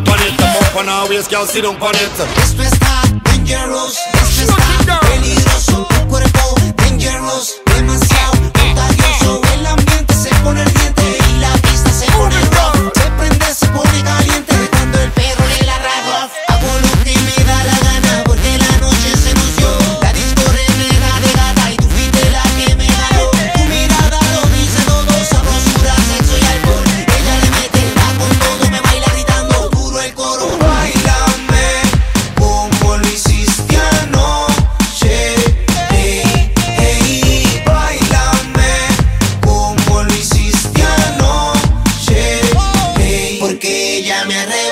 down on it. Come up on our waist, girl, on it. This your rules. This twist mami arrebata.